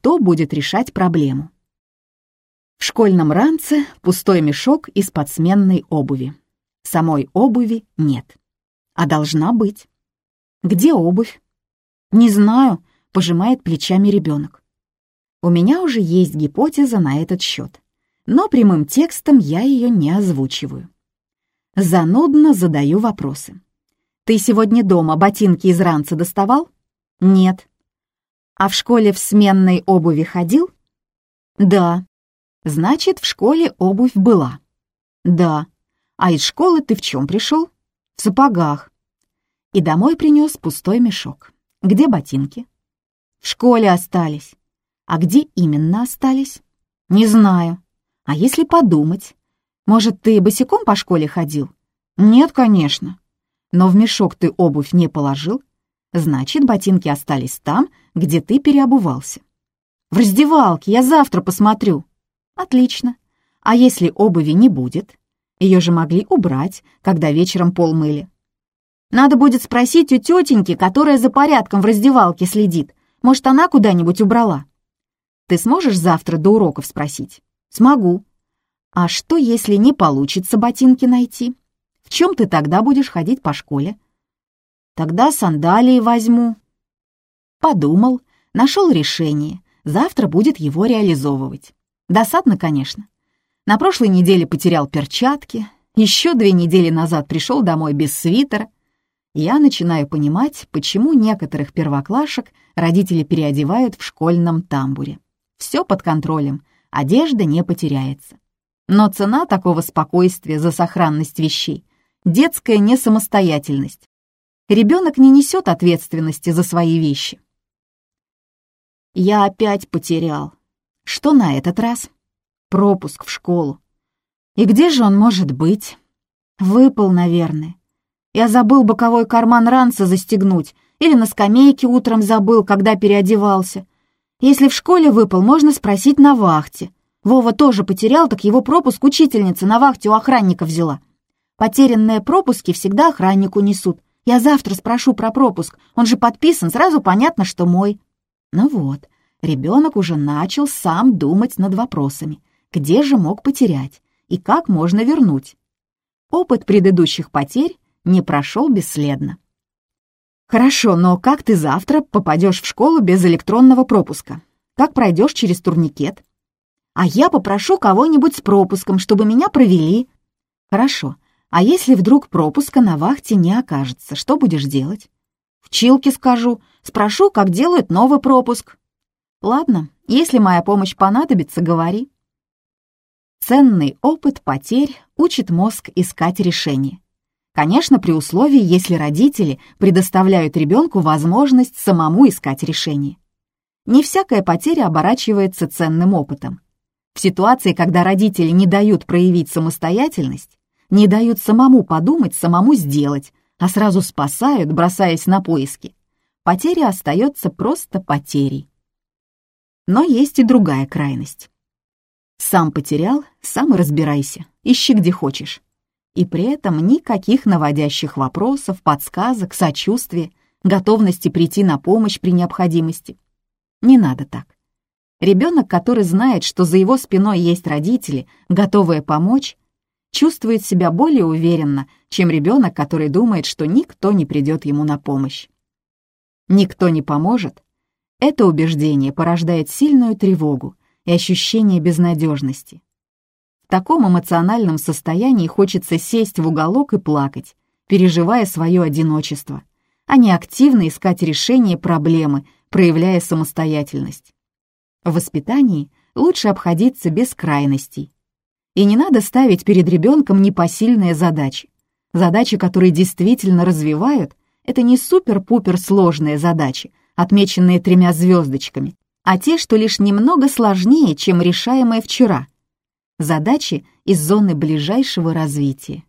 кто будет решать проблему. В школьном ранце пустой мешок из-под сменной обуви. Самой обуви нет. А должна быть. Где обувь? Не знаю, пожимает плечами ребенок. У меня уже есть гипотеза на этот счет, но прямым текстом я ее не озвучиваю. Занудно задаю вопросы. Ты сегодня дома ботинки из ранца доставал? Нет. А в школе в сменной обуви ходил? Да. Значит, в школе обувь была. Да. А из школы ты в чем пришел? В сапогах. И домой принес пустой мешок. Где ботинки? В школе остались. А где именно остались? Не знаю. А если подумать? Может, ты босиком по школе ходил? Нет, конечно. Но в мешок ты обувь не положил? Значит, ботинки остались там, где ты переобувался. В раздевалке, я завтра посмотрю. Отлично. А если обуви не будет? Ее же могли убрать, когда вечером пол мыли. Надо будет спросить у тетеньки, которая за порядком в раздевалке следит. Может, она куда-нибудь убрала? Ты сможешь завтра до уроков спросить? Смогу. А что, если не получится ботинки найти? В чем ты тогда будешь ходить по школе? Тогда сандалии возьму. Подумал, нашел решение. Завтра будет его реализовывать. Досадно, конечно. На прошлой неделе потерял перчатки, еще две недели назад пришел домой без свитера. Я начинаю понимать, почему некоторых первоклашек родители переодевают в школьном тамбуре. Все под контролем, одежда не потеряется. Но цена такого спокойствия за сохранность вещей — детская несамостоятельность. Ребенок не несет ответственности за свои вещи. Я опять потерял. Что на этот раз? Пропуск в школу. И где же он может быть? Выпал, наверное. Я забыл боковой карман ранца застегнуть или на скамейке утром забыл, когда переодевался. Если в школе выпал, можно спросить на вахте. Вова тоже потерял, так его пропуск учительница на вахте у охранника взяла. Потерянные пропуски всегда охраннику несут. Я завтра спрошу про пропуск, он же подписан, сразу понятно, что мой. Ну вот, ребенок уже начал сам думать над вопросами. Где же мог потерять? И как можно вернуть? Опыт предыдущих потерь не прошел бесследно. Хорошо, но как ты завтра попадешь в школу без электронного пропуска? Как пройдешь через турникет? А я попрошу кого-нибудь с пропуском, чтобы меня провели. Хорошо, а если вдруг пропуска на вахте не окажется, что будешь делать? В Чилке скажу, спрошу, как делают новый пропуск. Ладно, если моя помощь понадобится, говори. Ценный опыт потерь учит мозг искать решение. Конечно, при условии, если родители предоставляют ребенку возможность самому искать решение. Не всякая потеря оборачивается ценным опытом. В ситуации, когда родители не дают проявить самостоятельность, не дают самому подумать, самому сделать, а сразу спасают, бросаясь на поиски, потеря остается просто потерей. Но есть и другая крайность. Сам потерял, сам разбирайся, ищи где хочешь. И при этом никаких наводящих вопросов, подсказок, сочувствия, готовности прийти на помощь при необходимости. Не надо так. Ребенок, который знает, что за его спиной есть родители, готовые помочь, чувствует себя более уверенно, чем ребенок, который думает, что никто не придет ему на помощь. Никто не поможет, это убеждение порождает сильную тревогу и ощущение безнадежности. В таком эмоциональном состоянии хочется сесть в уголок и плакать, переживая свое одиночество, а не активно искать решение проблемы, проявляя самостоятельность. В воспитании лучше обходиться без крайностей. И не надо ставить перед ребенком непосильные задачи. Задачи, которые действительно развивают, это не супер-пупер сложные задачи, отмеченные тремя звездочками, а те, что лишь немного сложнее, чем решаемые вчера. Задачи из зоны ближайшего развития.